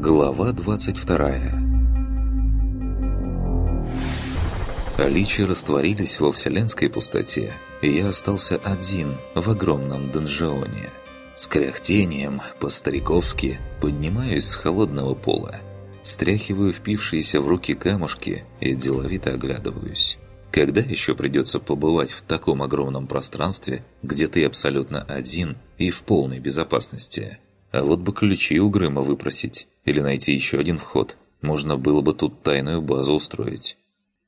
Глава 22 Личи растворились во вселенской пустоте, и я остался один в огромном донжионе. С кряхтением, по-стариковски, поднимаюсь с холодного пола. Стряхиваю впившиеся в руки камушки и деловито оглядываюсь. Когда еще придется побывать в таком огромном пространстве, где ты абсолютно один и в полной безопасности? А вот бы ключи у Грыма выпросить или найти еще один вход. Можно было бы тут тайную базу устроить.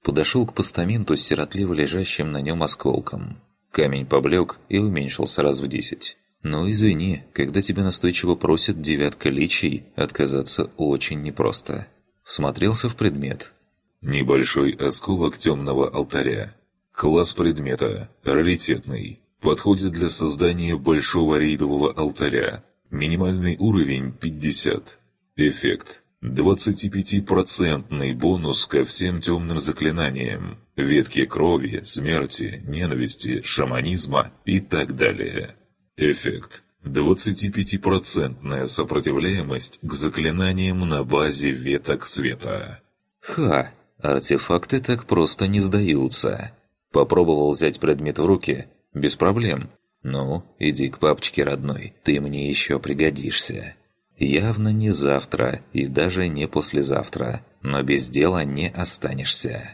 Подошел к постаменту с сиротливо лежащим на нем осколком. Камень поблек и уменьшился раз в десять. Но извини, когда тебя настойчиво просят девятка личий, отказаться очень непросто. Всмотрелся в предмет. Небольшой осколок темного алтаря. Класс предмета. Раритетный. Подходит для создания большого рейдового алтаря. Минимальный уровень 50. Эффект. 25% бонус ко всем темным заклинаниям, ветки крови, смерти, ненависти, шаманизма и так далее. Эффект. 25% сопротивляемость к заклинаниям на базе веток света. Ха, артефакты так просто не сдаются. Попробовал взять предмет в руки, без проблем. Ну, иди к папочке родной, ты мне еще пригодишься. Явно не завтра и даже не послезавтра, но без дела не останешься.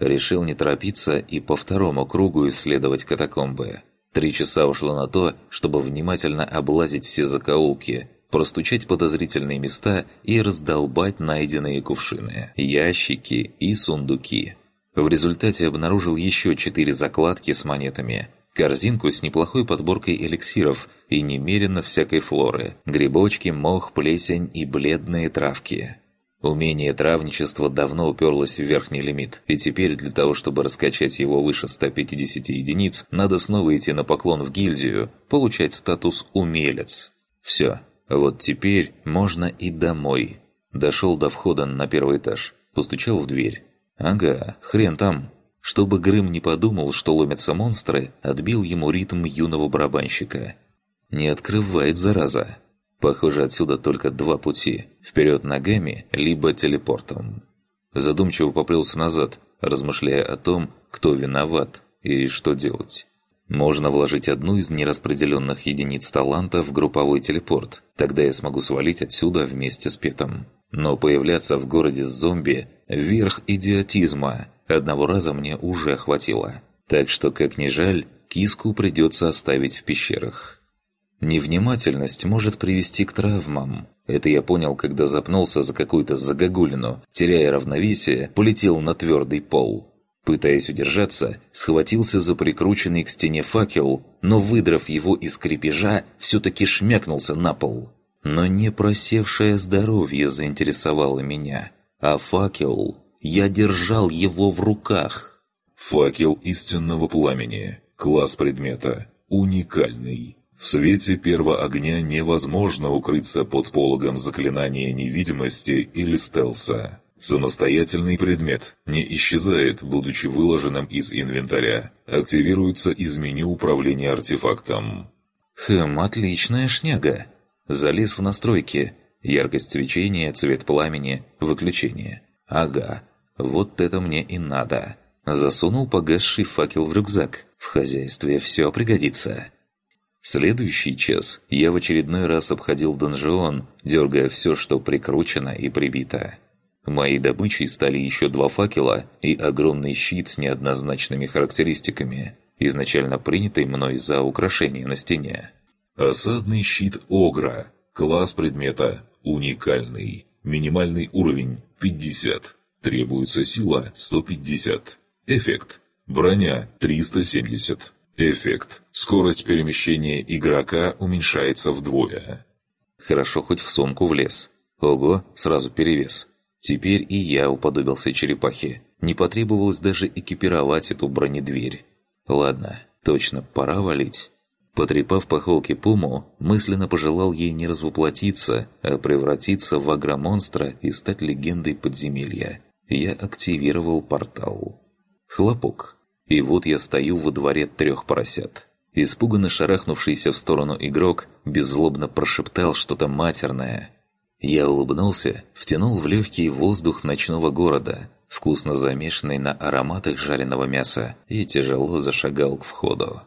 Решил не торопиться и по второму кругу исследовать катакомбы. Три часа ушло на то, чтобы внимательно облазить все закоулки, простучать подозрительные места и раздолбать найденные кувшины, ящики и сундуки. В результате обнаружил еще четыре закладки с монетами – корзинку с неплохой подборкой эликсиров и немерено всякой флоры, грибочки, мох, плесень и бледные травки. Умение травничества давно уперлось в верхний лимит, и теперь для того, чтобы раскачать его выше 150 единиц, надо снова идти на поклон в гильдию, получать статус «умелец». Все, вот теперь можно и домой. Дошел до входа на первый этаж, постучал в дверь. «Ага, хрен там, чтобы Грым не подумал, что ломятся монстры, отбил ему ритм юного барабанщика. Не открывает, зараза. Похоже, отсюда только два пути. Вперед ногами, либо телепортом. Задумчиво поплелся назад, размышляя о том, кто виноват и что делать. Можно вложить одну из нераспределенных единиц таланта в групповой телепорт. Тогда я смогу свалить отсюда вместе с Петом. Но появляться в городе с зомби – верх идиотизма – Одного раза мне уже хватило. Так что, как ни жаль, киску придется оставить в пещерах. Невнимательность может привести к травмам. Это я понял, когда запнулся за какую-то загогулину, теряя равновесие, полетел на твердый пол. Пытаясь удержаться, схватился за прикрученный к стене факел, но, выдрав его из крепежа, все-таки шмякнулся на пол. Но не просевшее здоровье заинтересовало меня, а факел я держал его в руках. Факел истинного пламени. Класс предмета. Уникальный. В свете первого огня невозможно укрыться под пологом заклинания невидимости или стелса. Самостоятельный предмет не исчезает, будучи выложенным из инвентаря. Активируется из меню управления артефактом. Хм, отличная шняга. Залез в настройки. Яркость свечения, цвет пламени, выключение. Ага, вот это мне и надо. Засунул погасший факел в рюкзак. В хозяйстве все пригодится. Следующий час я в очередной раз обходил донжион, дергая все, что прикручено и прибито. Моей добычей стали еще два факела и огромный щит с неоднозначными характеристиками, изначально принятый мной за украшение на стене. Осадный щит Огра. Класс предмета. Уникальный. Минимальный уровень 50. Требуется сила 150. Эффект. Броня 370. Эффект. Скорость перемещения игрока уменьшается вдвое. Хорошо хоть в сумку влез. Ого, сразу перевес. Теперь и я уподобился черепахе. Не потребовалось даже экипировать эту бронедверь. Ладно, точно, пора валить. Потрепав по холке Пуму, мысленно пожелал ей не развоплотиться, а превратиться в агромонстра и стать легендой подземелья я активировал портал. Хлопок. И вот я стою во дворе трех поросят. Испуганно шарахнувшийся в сторону игрок беззлобно прошептал что-то матерное. Я улыбнулся, втянул в легкий воздух ночного города, вкусно замешанный на ароматах жареного мяса, и тяжело зашагал к входу.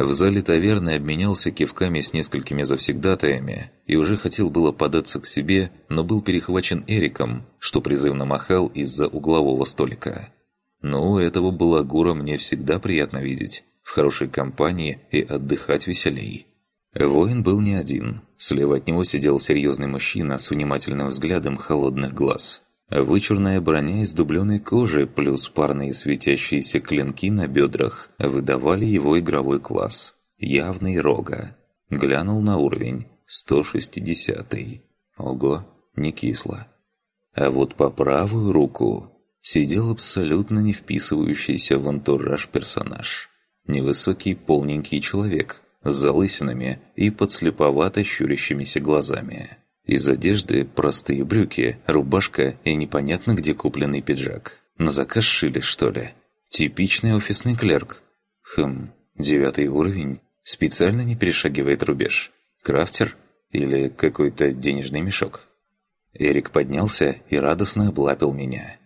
В зале таверны обменялся кивками с несколькими завсегдатаями и уже хотел было податься к себе, но был перехвачен Эриком, что призывно махал из-за углового столика. Ну, этого балагура мне всегда приятно видеть, в хорошей компании и отдыхать веселей. Воин был не один. Слева от него сидел серьезный мужчина с внимательным взглядом холодных глаз. Вычурная броня из дубленой кожи плюс парные светящиеся клинки на бедрах выдавали его игровой класс. Явный рога. Глянул на уровень. 160-й. Ого, не кисло. А вот по правую руку сидел абсолютно не вписывающийся в антураж персонаж. Невысокий полненький человек с залысинами и подслеповато щурящимися глазами. Из одежды простые брюки, рубашка и непонятно где купленный пиджак. На заказ шили, что ли? Типичный офисный клерк. Хм, девятый уровень. Специально не перешагивает рубеж. Крафтер? Или какой-то денежный мешок? Эрик поднялся и радостно облапил меня.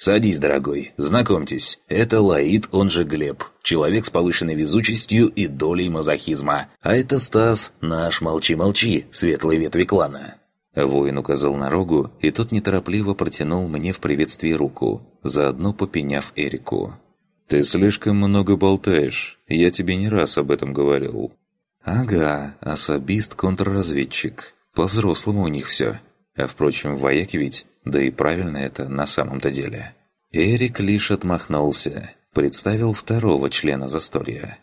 «Садись, дорогой, знакомьтесь, это Лаид, он же Глеб, человек с повышенной везучестью и долей мазохизма. А это Стас, наш молчи-молчи, светлой ветви клана». Воин указал на рогу, и тот неторопливо протянул мне в приветствии руку, заодно попеняв Эрику. «Ты слишком много болтаешь, я тебе не раз об этом говорил». «Ага, особист-контрразведчик. По-взрослому у них все. А впрочем, вояки ведь да и правильно это на самом-то деле. Эрик лишь отмахнулся, представил второго члена застолья.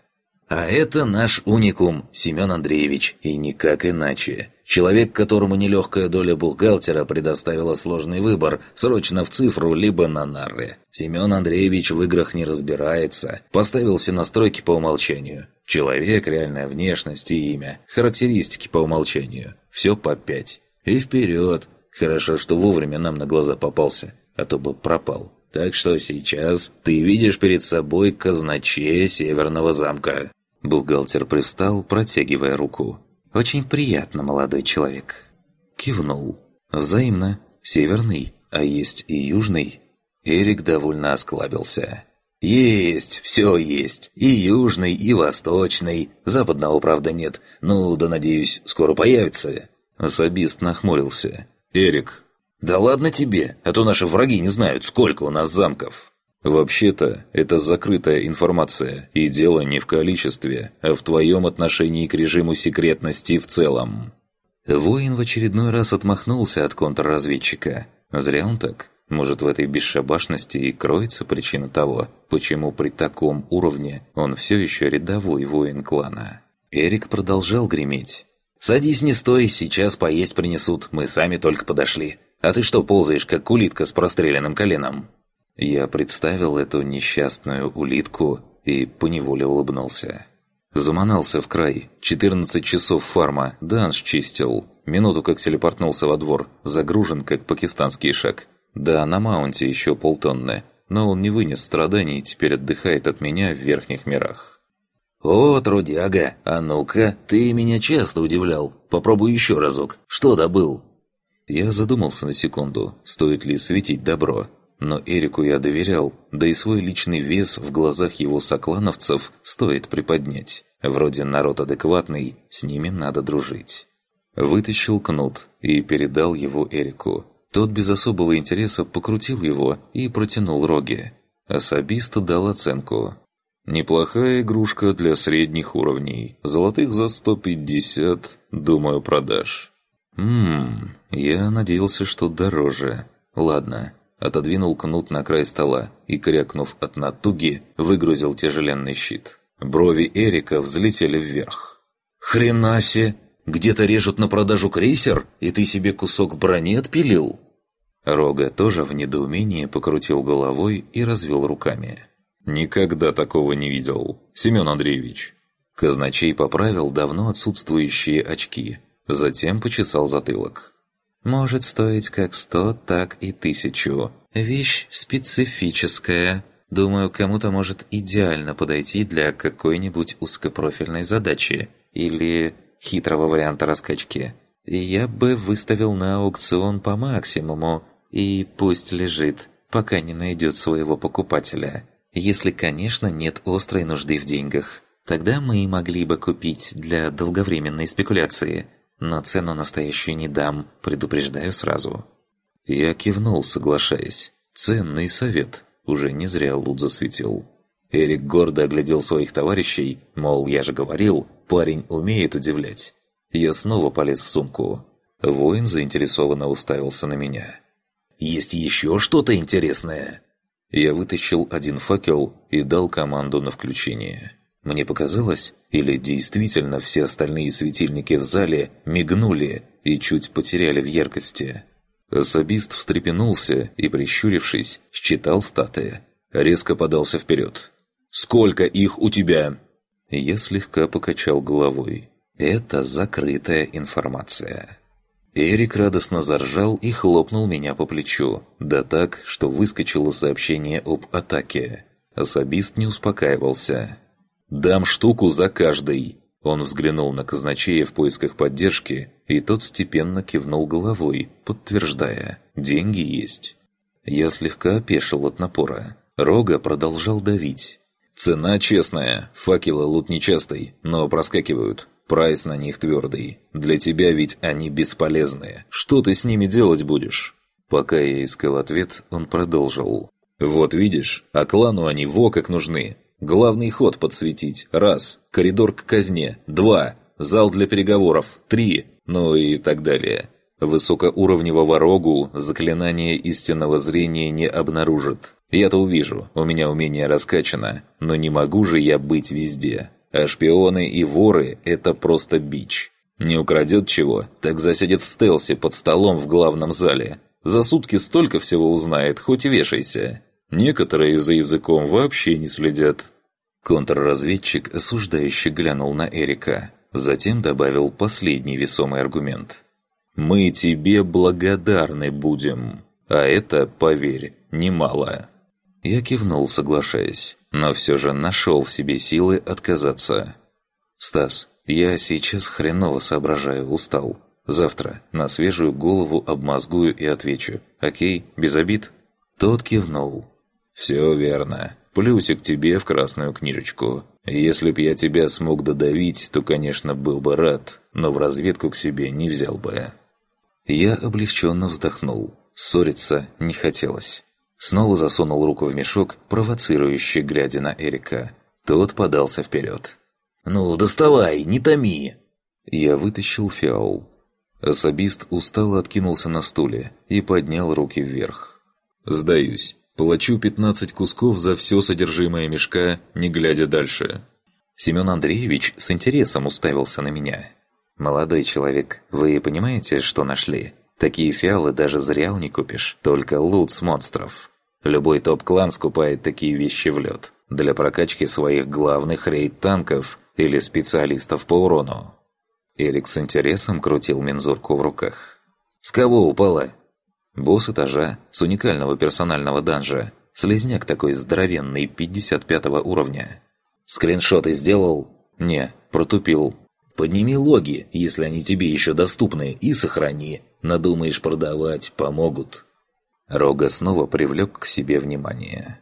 «А это наш уникум, Семен Андреевич, и никак иначе. Человек, которому нелегкая доля бухгалтера предоставила сложный выбор, срочно в цифру, либо на нары. Семен Андреевич в играх не разбирается, поставил все настройки по умолчанию. Человек, реальная внешность и имя, характеристики по умолчанию. Все по пять. И вперед, Хорошо, что вовремя нам на глаза попался, а то бы пропал. Так что сейчас ты видишь перед собой казначея Северного замка». Бухгалтер привстал, протягивая руку. «Очень приятно, молодой человек». Кивнул. «Взаимно. Северный, а есть и южный». Эрик довольно осклабился. «Есть, все есть. И южный, и восточный. Западного, правда, нет. Ну, да, надеюсь, скоро появится». Особист нахмурился. «Эрик». «Да ладно тебе, а то наши враги не знают, сколько у нас замков». «Вообще-то, это закрытая информация, и дело не в количестве, а в твоем отношении к режиму секретности в целом». Воин в очередной раз отмахнулся от контрразведчика. Зря он так. Может, в этой бесшабашности и кроется причина того, почему при таком уровне он все еще рядовой воин клана. Эрик продолжал греметь. «Садись, не стой, сейчас поесть принесут, мы сами только подошли. А ты что ползаешь, как улитка с простреленным коленом?» Я представил эту несчастную улитку и поневоле улыбнулся. Заманался в край. 14 часов фарма, данж чистил. Минуту как телепортнулся во двор, загружен как пакистанский шаг. Да, на маунте еще полтонны, но он не вынес страданий и теперь отдыхает от меня в верхних мирах. «О, трудяга, а ну-ка, ты меня часто удивлял. Попробуй еще разок. Что добыл?» Я задумался на секунду, стоит ли светить добро. Но Эрику я доверял, да и свой личный вес в глазах его соклановцев стоит приподнять. Вроде народ адекватный, с ними надо дружить. Вытащил кнут и передал его Эрику. Тот без особого интереса покрутил его и протянул роги. Особист дал оценку Неплохая игрушка для средних уровней. Золотых за 150, думаю, продаж. Ммм, я надеялся, что дороже. Ладно, отодвинул кнут на край стола и, крякнув от натуги, выгрузил тяжеленный щит. Брови Эрика взлетели вверх. «Хренасе! Где-то режут на продажу крейсер, и ты себе кусок брони отпилил?» Рога тоже в недоумении покрутил головой и развел руками. «Никогда такого не видел, Семен Андреевич». Казначей поправил давно отсутствующие очки, затем почесал затылок. «Может стоить как сто, так и тысячу. Вещь специфическая. Думаю, кому-то может идеально подойти для какой-нибудь узкопрофильной задачи или хитрого варианта раскачки. Я бы выставил на аукцион по максимуму, и пусть лежит, пока не найдет своего покупателя. Если, конечно, нет острой нужды в деньгах. Тогда мы и могли бы купить для долговременной спекуляции. Но цену настоящую не дам, предупреждаю сразу. Я кивнул, соглашаясь. Ценный совет. Уже не зря лут засветил. Эрик гордо оглядел своих товарищей, мол, я же говорил, парень умеет удивлять. Я снова полез в сумку. Воин заинтересованно уставился на меня. «Есть еще что-то интересное?» Я вытащил один факел и дал команду на включение. Мне показалось, или действительно все остальные светильники в зале мигнули и чуть потеряли в яркости. Особист встрепенулся и, прищурившись, считал статы. Резко подался вперед. «Сколько их у тебя?» Я слегка покачал головой. «Это закрытая информация». Эрик радостно заржал и хлопнул меня по плечу, да так, что выскочило сообщение об атаке. Особист не успокаивался. «Дам штуку за каждый!» Он взглянул на казначея в поисках поддержки, и тот степенно кивнул головой, подтверждая «деньги есть». Я слегка опешил от напора. Рога продолжал давить. «Цена честная, факелы лут нечастый, но проскакивают. Прайс на них твердый. Для тебя ведь они бесполезные. Что ты с ними делать будешь?» Пока я искал ответ, он продолжил. «Вот видишь, а клану они во как нужны. Главный ход подсветить – раз. Коридор к казне – два. Зал для переговоров – три. Ну и так далее. Высокоуровневого рогу заклинание истинного зрения не обнаружит. Я-то увижу, у меня умение раскачано, но не могу же я быть везде. А шпионы и воры – это просто бич. Не украдет чего, так засядет в стелсе под столом в главном зале. За сутки столько всего узнает, хоть вешайся. Некоторые за языком вообще не следят. Контрразведчик осуждающе глянул на Эрика. Затем добавил последний весомый аргумент. «Мы тебе благодарны будем. А это, поверь, немало». Я кивнул, соглашаясь но все же нашел в себе силы отказаться. «Стас, я сейчас хреново соображаю, устал. Завтра на свежую голову обмозгую и отвечу. Окей, без обид?» Тот кивнул. «Все верно. Плюсик тебе в красную книжечку. Если б я тебя смог додавить, то, конечно, был бы рад, но в разведку к себе не взял бы». Я облегченно вздохнул. Ссориться не хотелось. Снова засунул руку в мешок, провоцирующе глядя на Эрика. Тот подался вперед. «Ну, доставай, не томи!» Я вытащил фиол. Особист устало откинулся на стуле и поднял руки вверх. «Сдаюсь. Плачу 15 кусков за все содержимое мешка, не глядя дальше». Семен Андреевич с интересом уставился на меня. «Молодой человек, вы понимаете, что нашли?» Такие фиалы даже зря не купишь, только лут с монстров. Любой топ-клан скупает такие вещи в лед для прокачки своих главных рейд-танков или специалистов по урону. Эрик с интересом крутил мензурку в руках. «С кого упала?» Босс этажа, с уникального персонального данжа. Слизняк такой здоровенный, 55 уровня. «Скриншоты сделал?» «Не, протупил». «Подними логи, если они тебе еще доступны, и сохрани. Надумаешь продавать, помогут». Рога снова привлек к себе внимание.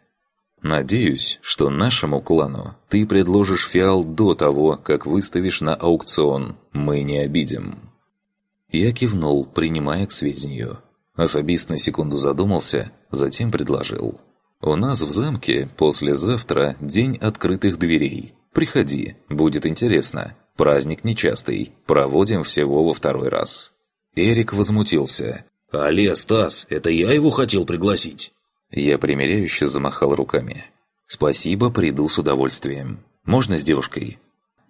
«Надеюсь, что нашему клану ты предложишь фиал до того, как выставишь на аукцион. Мы не обидим». Я кивнул, принимая к сведению. Особист на секунду задумался, затем предложил. «У нас в замке послезавтра день открытых дверей. Приходи, будет интересно. Праздник нечастый, проводим всего во второй раз». Эрик возмутился. «Але, Стас, это я его хотел пригласить!» Я примиряюще замахал руками. «Спасибо, приду с удовольствием. Можно с девушкой?»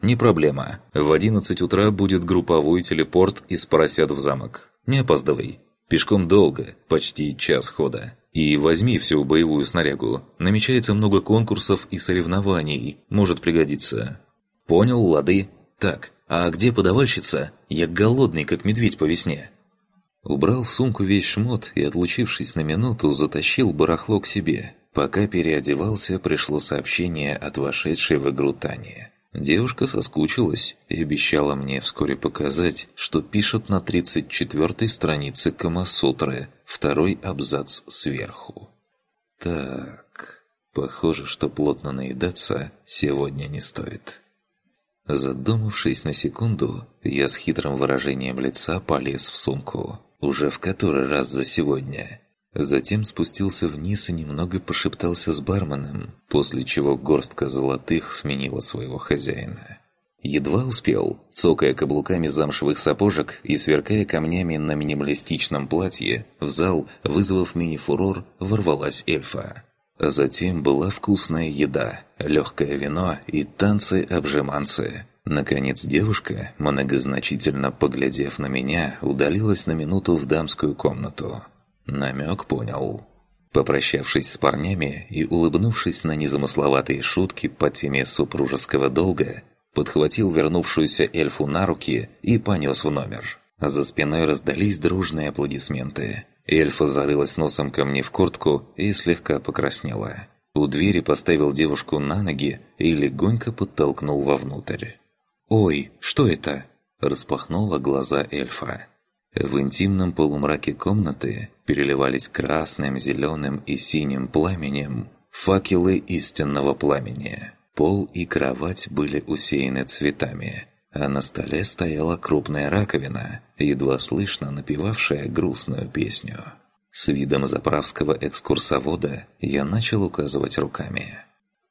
«Не проблема. В 11 утра будет групповой телепорт из поросят в замок. Не опаздывай. Пешком долго, почти час хода. И возьми всю боевую снарягу. Намечается много конкурсов и соревнований. Может пригодиться». «Понял, лады. Так, а где подавальщица? Я голодный, как медведь по весне». Убрал в сумку весь шмот и, отлучившись на минуту, затащил барахло к себе. Пока переодевался, пришло сообщение от вошедшей в игру Тани. Девушка соскучилась и обещала мне вскоре показать, что пишут на 34-й странице Камасутры, второй абзац сверху. Так, похоже, что плотно наедаться сегодня не стоит. Задумавшись на секунду, я с хитрым выражением лица полез в сумку. Уже в который раз за сегодня. Затем спустился вниз и немного пошептался с барменом, после чего горстка золотых сменила своего хозяина. Едва успел, цокая каблуками замшевых сапожек и сверкая камнями на минималистичном платье, в зал, вызвав мини-фурор, ворвалась эльфа. Затем была вкусная еда, легкое вино и танцы-обжиманцы. Наконец девушка, многозначительно поглядев на меня, удалилась на минуту в дамскую комнату. Намек понял. Попрощавшись с парнями и улыбнувшись на незамысловатые шутки по теме супружеского долга, подхватил вернувшуюся эльфу на руки и понес в номер. За спиной раздались дружные аплодисменты. Эльфа зарылась носом ко мне в куртку и слегка покраснела. У двери поставил девушку на ноги и легонько подтолкнул вовнутрь. «Ой, что это?» – распахнула глаза эльфа. В интимном полумраке комнаты переливались красным, зеленым и синим пламенем факелы истинного пламени. Пол и кровать были усеяны цветами, а на столе стояла крупная раковина, едва слышно напевавшая грустную песню. С видом заправского экскурсовода я начал указывать руками.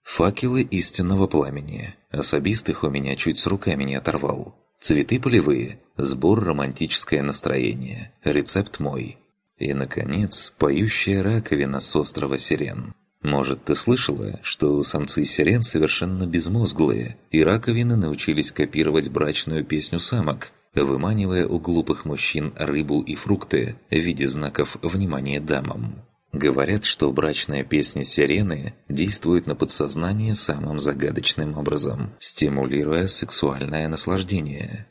Факелы истинного пламени. Особистых у меня чуть с руками не оторвал. Цветы полевые. Сбор романтическое настроение. Рецепт мой. И, наконец, поющая раковина с острова Сирен. Может, ты слышала, что самцы сирен совершенно безмозглые, и раковины научились копировать брачную песню самок, выманивая у глупых мужчин рыбу и фрукты в виде знаков внимания дамам. Говорят, что брачная песня сирены действует на подсознание самым загадочным образом, стимулируя сексуальное наслаждение.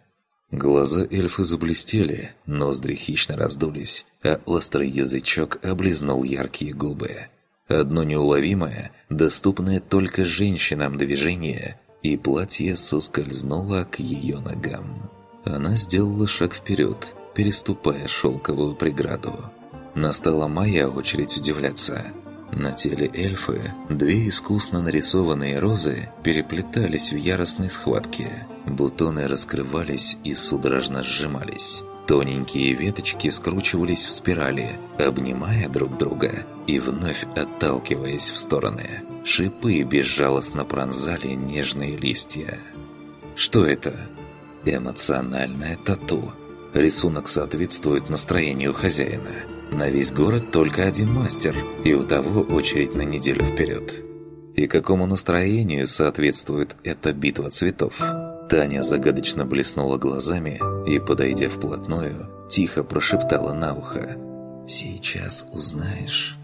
Глаза эльфа заблестели, ноздри хищно раздулись, а острый язычок облизнул яркие губы. Одно неуловимое, доступное только женщинам движение, и платье соскользнуло к ее ногам. Она сделала шаг вперед, переступая шелковую преграду. Настала моя очередь удивляться. На теле эльфы две искусно нарисованные розы переплетались в яростной схватке. Бутоны раскрывались и судорожно сжимались. Тоненькие веточки скручивались в спирали, обнимая друг друга и вновь отталкиваясь в стороны. Шипы безжалостно пронзали нежные листья. Что это? Эмоциональное тату. Рисунок соответствует настроению хозяина. На весь город только один мастер, и у того очередь на неделю вперед. И какому настроению соответствует эта битва цветов? Таня загадочно блеснула глазами и, подойдя вплотную, тихо прошептала на ухо. «Сейчас узнаешь».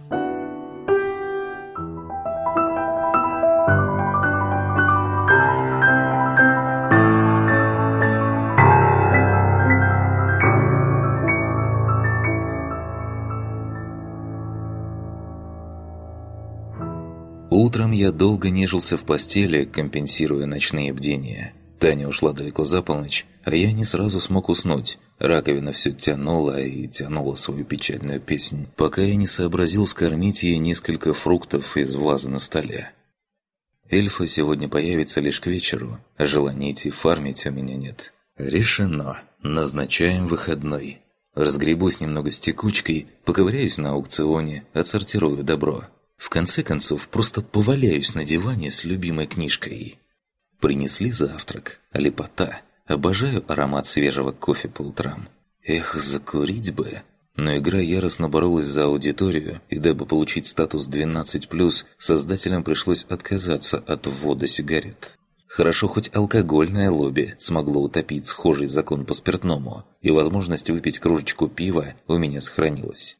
Утром я долго нежился в постели, компенсируя ночные бдения. Таня ушла далеко за полночь, а я не сразу смог уснуть. Раковина все тянула и тянула свою печальную песнь, пока я не сообразил скормить ей несколько фруктов из вазы на столе. Эльфа сегодня появится лишь к вечеру, а желания идти фармить у меня нет. Решено. Назначаем выходной. Разгребусь немного с текучкой, поковыряюсь на аукционе, отсортирую добро. В конце концов, просто поваляюсь на диване с любимой книжкой. Принесли завтрак. Лепота. Обожаю аромат свежего кофе по утрам. Эх, закурить бы. Но игра яростно боролась за аудиторию, и дабы получить статус 12+, создателям пришлось отказаться от ввода сигарет. Хорошо, хоть алкогольное лобби смогло утопить схожий закон по спиртному, и возможность выпить кружечку пива у меня сохранилась.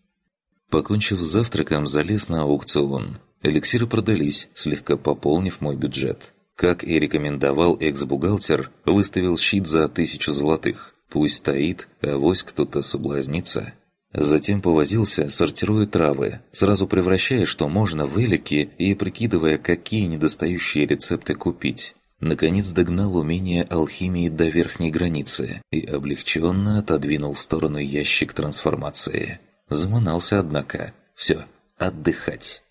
Покончив с завтраком, залез на аукцион. Эликсиры продались, слегка пополнив мой бюджет. Как и рекомендовал экс-бухгалтер, выставил щит за тысячу золотых. Пусть стоит, а вось кто-то соблазнится. Затем повозился, сортируя травы, сразу превращая, что можно в элики и прикидывая, какие недостающие рецепты купить. Наконец догнал умение алхимии до верхней границы и облегченно отодвинул в сторону ящик трансформации. Заманался, однако. Все, отдыхать.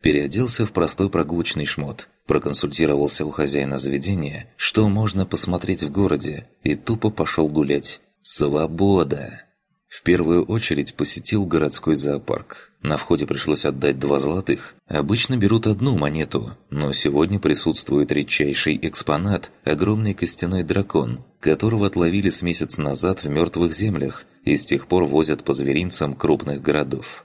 Переоделся в простой прогулочный шмот, проконсультировался у хозяина заведения, что можно посмотреть в городе, и тупо пошел гулять. Свобода! В первую очередь посетил городской зоопарк. На входе пришлось отдать два золотых. Обычно берут одну монету, но сегодня присутствует редчайший экспонат – огромный костяной дракон, которого отловили с месяц назад в мертвых землях и с тех пор возят по зверинцам крупных городов.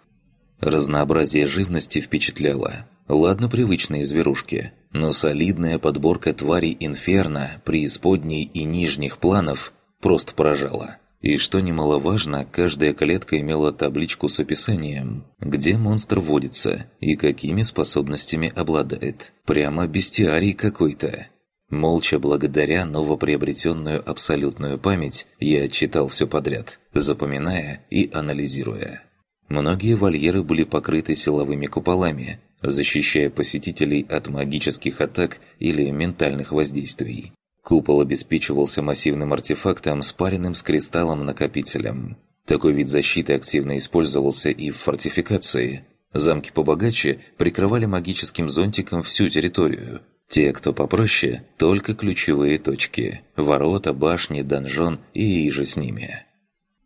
Разнообразие живности впечатляло. Ладно привычные зверушки, но солидная подборка тварей инферно, преисподней и нижних планов просто поражала. И что немаловажно, каждая клетка имела табличку с описанием, где монстр водится и какими способностями обладает. Прямо бестиарий какой-то. Молча благодаря новоприобретенную абсолютную память, я читал все подряд, запоминая и анализируя. Многие вольеры были покрыты силовыми куполами, защищая посетителей от магических атак или ментальных воздействий. Купол обеспечивался массивным артефактом, спаренным с кристаллом-накопителем. Такой вид защиты активно использовался и в фортификации. Замки побогаче прикрывали магическим зонтиком всю территорию. Те, кто попроще, только ключевые точки – ворота, башни, донжон и иже с ними.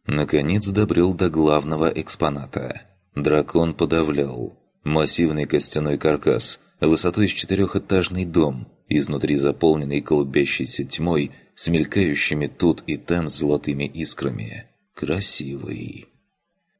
Наконец добрел до главного экспоната. Дракон подавлял. Массивный костяной каркас, высотой с четырехэтажный дом, изнутри заполненный колубящейся тьмой, с мелькающими тут и там золотыми искрами. Красивый.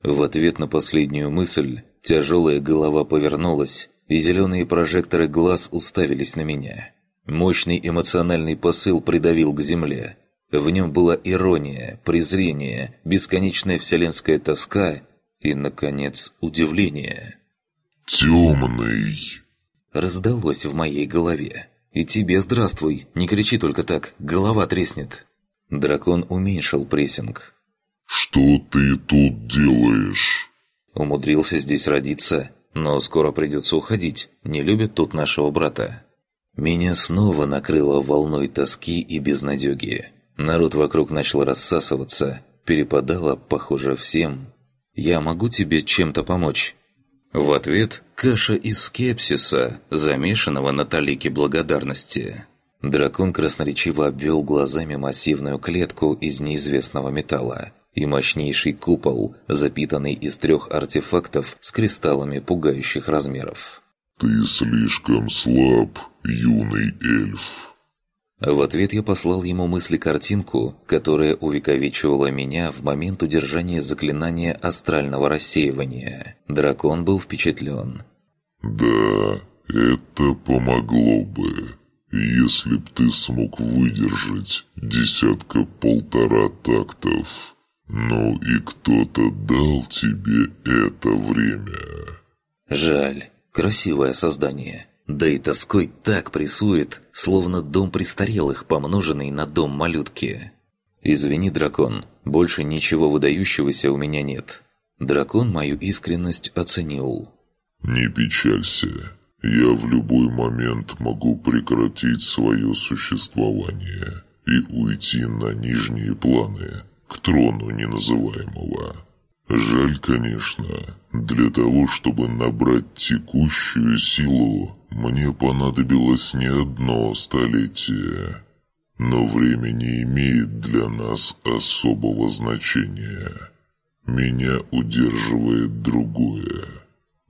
В ответ на последнюю мысль тяжелая голова повернулась, и зеленые прожекторы глаз уставились на меня. Мощный эмоциональный посыл придавил к земле. В нем была ирония, презрение, бесконечная вселенская тоска и, наконец, удивление. «Темный!» Раздалось в моей голове. «И тебе здравствуй! Не кричи только так, голова треснет!» Дракон уменьшил прессинг. «Что ты тут делаешь?» Умудрился здесь родиться, но скоро придется уходить. Не любят тут нашего брата. Меня снова накрыло волной тоски и безнадеги. Народ вокруг начал рассасываться. Перепадало, похоже, всем. «Я могу тебе чем-то помочь?» В ответ каша из скепсиса, замешанного на талике благодарности. Дракон красноречиво обвел глазами массивную клетку из неизвестного металла и мощнейший купол, запитанный из трех артефактов с кристаллами пугающих размеров. «Ты слишком слаб, юный эльф», в ответ я послал ему мысли-картинку, которая увековечивала меня в момент удержания заклинания астрального рассеивания. Дракон был впечатлен. «Да, это помогло бы, если б ты смог выдержать десятка-полтора тактов. Ну и кто-то дал тебе это время». «Жаль. Красивое создание». Да и тоской так прессует, словно дом престарелых, помноженный на дом малютки. «Извини, дракон, больше ничего выдающегося у меня нет». Дракон мою искренность оценил. «Не печалься. Я в любой момент могу прекратить свое существование и уйти на нижние планы, к трону неназываемого. Жаль, конечно, для того, чтобы набрать текущую силу, мне понадобилось не одно столетие. Но время не имеет для нас особого значения. Меня удерживает другое.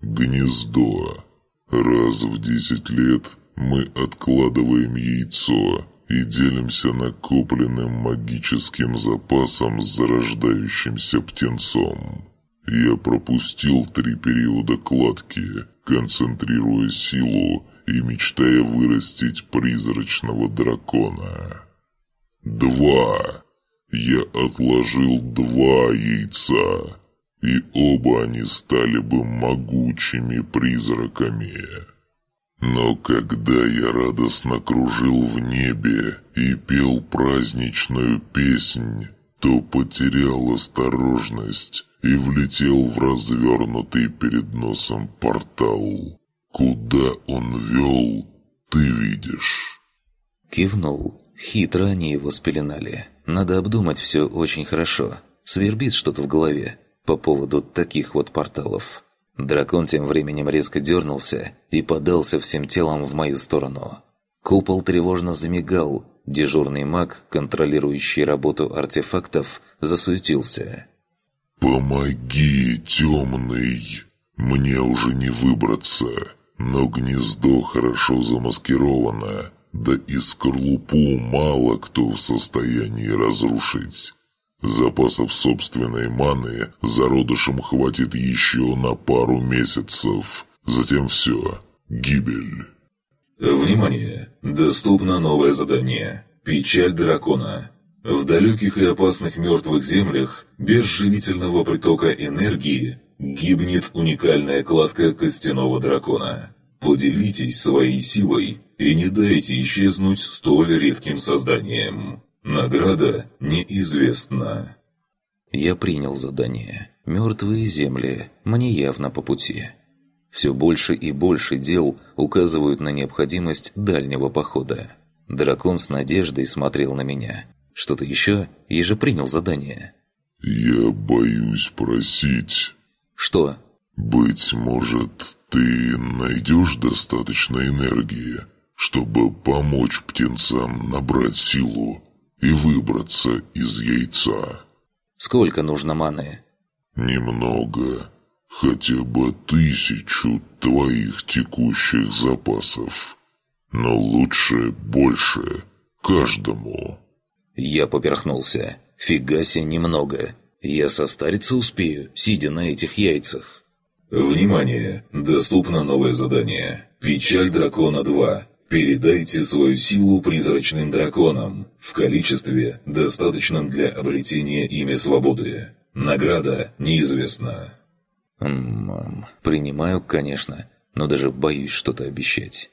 Гнездо. Раз в десять лет мы откладываем яйцо и делимся накопленным магическим запасом с зарождающимся птенцом. Я пропустил три периода кладки, концентрируя силу и мечтая вырастить призрачного дракона. Два. Я отложил два яйца, и оба они стали бы могучими призраками. Но когда я радостно кружил в небе и пел праздничную песнь, то потерял осторожность и влетел в развернутый перед носом портал. Куда он вел, ты видишь. Кивнул. Хитро они его спеленали. Надо обдумать все очень хорошо. Свербит что-то в голове по поводу таких вот порталов. Дракон тем временем резко дернулся и подался всем телом в мою сторону. Купол тревожно замигал, дежурный маг, контролирующий работу артефактов, засуетился. «Помоги, темный! Мне уже не выбраться, но гнездо хорошо замаскировано, да и скорлупу мало кто в состоянии разрушить». Запасов собственной маны зародышам хватит еще на пару месяцев. Затем все. Гибель. Внимание! Доступно новое задание. Печаль дракона. В далеких и опасных мертвых землях, без живительного притока энергии, гибнет уникальная кладка костяного дракона. Поделитесь своей силой и не дайте исчезнуть столь редким созданием. Награда неизвестна. Я принял задание. Мертвые земли мне явно по пути. Все больше и больше дел указывают на необходимость дальнего похода. Дракон с надеждой смотрел на меня. Что-то еще? Я же принял задание. «Я боюсь просить». «Что?» «Быть может, ты найдешь достаточно энергии, чтобы помочь птенцам набрать силу и выбраться из яйца. Сколько нужно маны? Немного. Хотя бы тысячу твоих текущих запасов. Но лучше больше. Каждому. Я поперхнулся. Фига себе немного. Я состариться успею, сидя на этих яйцах. Внимание! Доступно новое задание. Печаль дракона 2. Передайте свою силу призрачным драконам в количестве, достаточном для обретения ими свободы. Награда неизвестна. Ммм, принимаю, конечно, но даже боюсь что-то обещать.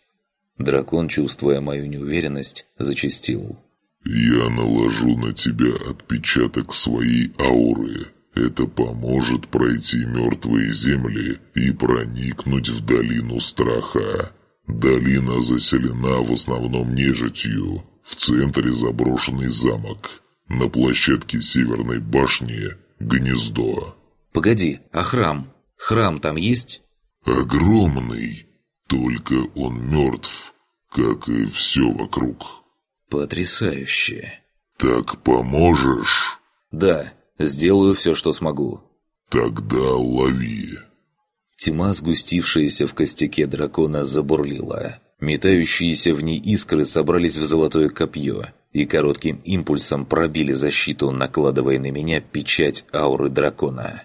Дракон, чувствуя мою неуверенность, зачастил. «Я наложу на тебя отпечаток своей ауры. Это поможет пройти мертвые земли и проникнуть в долину страха». Долина заселена в основном нежитью. В центре заброшенный замок. На площадке Северной башни – гнездо. «Погоди, а храм? Храм там есть?» «Огромный. Только он мертв, как и все вокруг». «Потрясающе». «Так поможешь?» «Да, сделаю все, что смогу». «Тогда лови». Тьма, сгустившаяся в костяке дракона, забурлила. Метающиеся в ней искры собрались в золотое копье и коротким импульсом пробили защиту, накладывая на меня печать ауры дракона.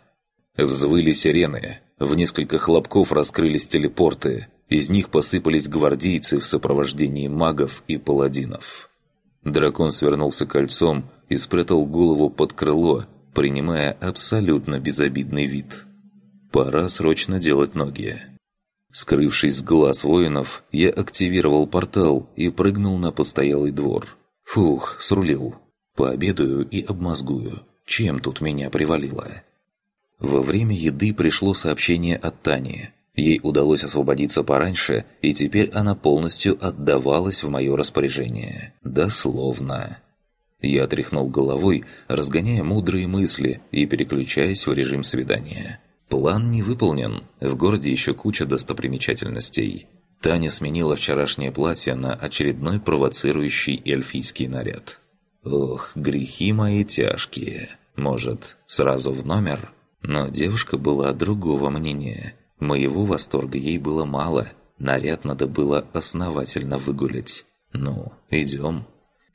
Взвыли сирены, в несколько хлопков раскрылись телепорты, из них посыпались гвардейцы в сопровождении магов и паладинов. Дракон свернулся кольцом и спрятал голову под крыло, принимая абсолютно безобидный вид. Пора срочно делать ноги. Скрывшись с глаз воинов, я активировал портал и прыгнул на постоялый двор. Фух, срулил. Пообедаю и обмозгую, чем тут меня привалило. Во время еды пришло сообщение от Тани. Ей удалось освободиться пораньше, и теперь она полностью отдавалась в мое распоряжение. Дословно. Я тряхнул головой, разгоняя мудрые мысли и переключаясь в режим свидания. План не выполнен. В городе еще куча достопримечательностей. Таня сменила вчерашнее платье на очередной провоцирующий эльфийский наряд. Ох, грехи мои тяжкие. Может, сразу в номер? Но девушка была другого мнения. Моего восторга ей было мало. Наряд надо было основательно выгулять. Ну, идем.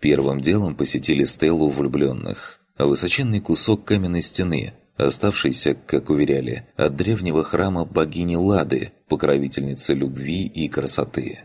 Первым делом посетили стелу влюбленных. Высоченный кусок каменной стены, оставшийся, как уверяли, от древнего храма богини Лады, покровительницы любви и красоты.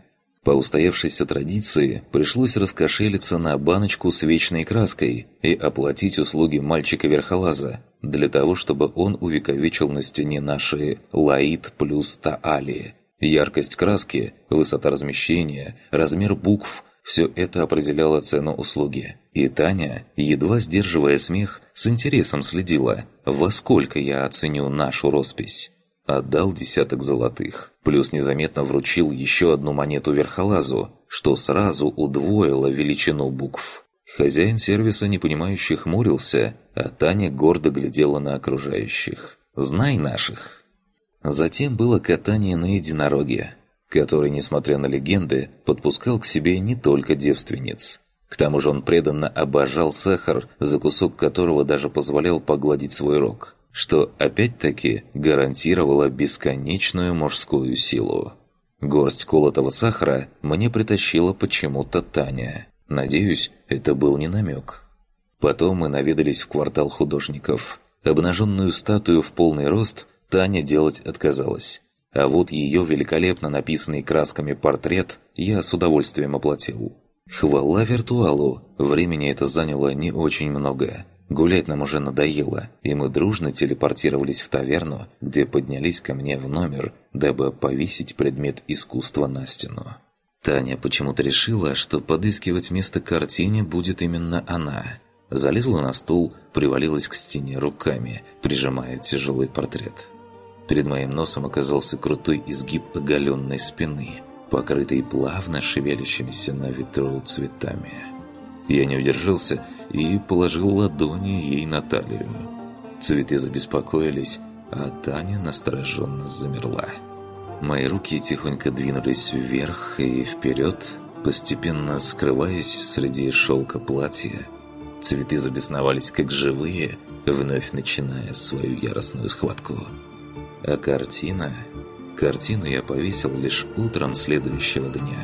По устоявшейся традиции пришлось раскошелиться на баночку с вечной краской и оплатить услуги мальчика-верхолаза, для того, чтобы он увековечил на стене наши «Лаид плюс Таали». Яркость краски, высота размещения, размер букв – все это определяло цену услуги. И Таня, едва сдерживая смех, с интересом следила, во сколько я оценю нашу роспись. Отдал десяток золотых, плюс незаметно вручил еще одну монету верхолазу, что сразу удвоило величину букв. Хозяин сервиса непонимающе хмурился, а Таня гордо глядела на окружающих. «Знай наших!» Затем было катание на единороге, который, несмотря на легенды, подпускал к себе не только девственниц. К тому же он преданно обожал сахар, за кусок которого даже позволял погладить свой рог, что опять-таки гарантировало бесконечную мужскую силу. Горсть колотого сахара мне притащила почему-то Таня. Надеюсь, это был не намек. Потом мы наведались в квартал художников. Обнаженную статую в полный рост Таня делать отказалась. А вот ее великолепно написанный красками портрет я с удовольствием оплатил. Хвала виртуалу, времени это заняло не очень много. Гулять нам уже надоело, и мы дружно телепортировались в таверну, где поднялись ко мне в номер, дабы повесить предмет искусства на стену. Таня почему-то решила, что подыскивать место картине будет именно она. Залезла на стул, привалилась к стене руками, прижимая тяжелый портрет. Перед моим носом оказался крутой изгиб оголенной спины, покрытый плавно шевелящимися на ветру цветами. Я не удержался и положил ладони ей на талию. Цветы забеспокоились, а Таня настороженно замерла. Мои руки тихонько двинулись вверх и вперед, постепенно скрываясь среди шелка платья. Цветы забесновались как живые, вновь начиная свою яростную схватку. А картина... Картину я повесил лишь утром следующего дня.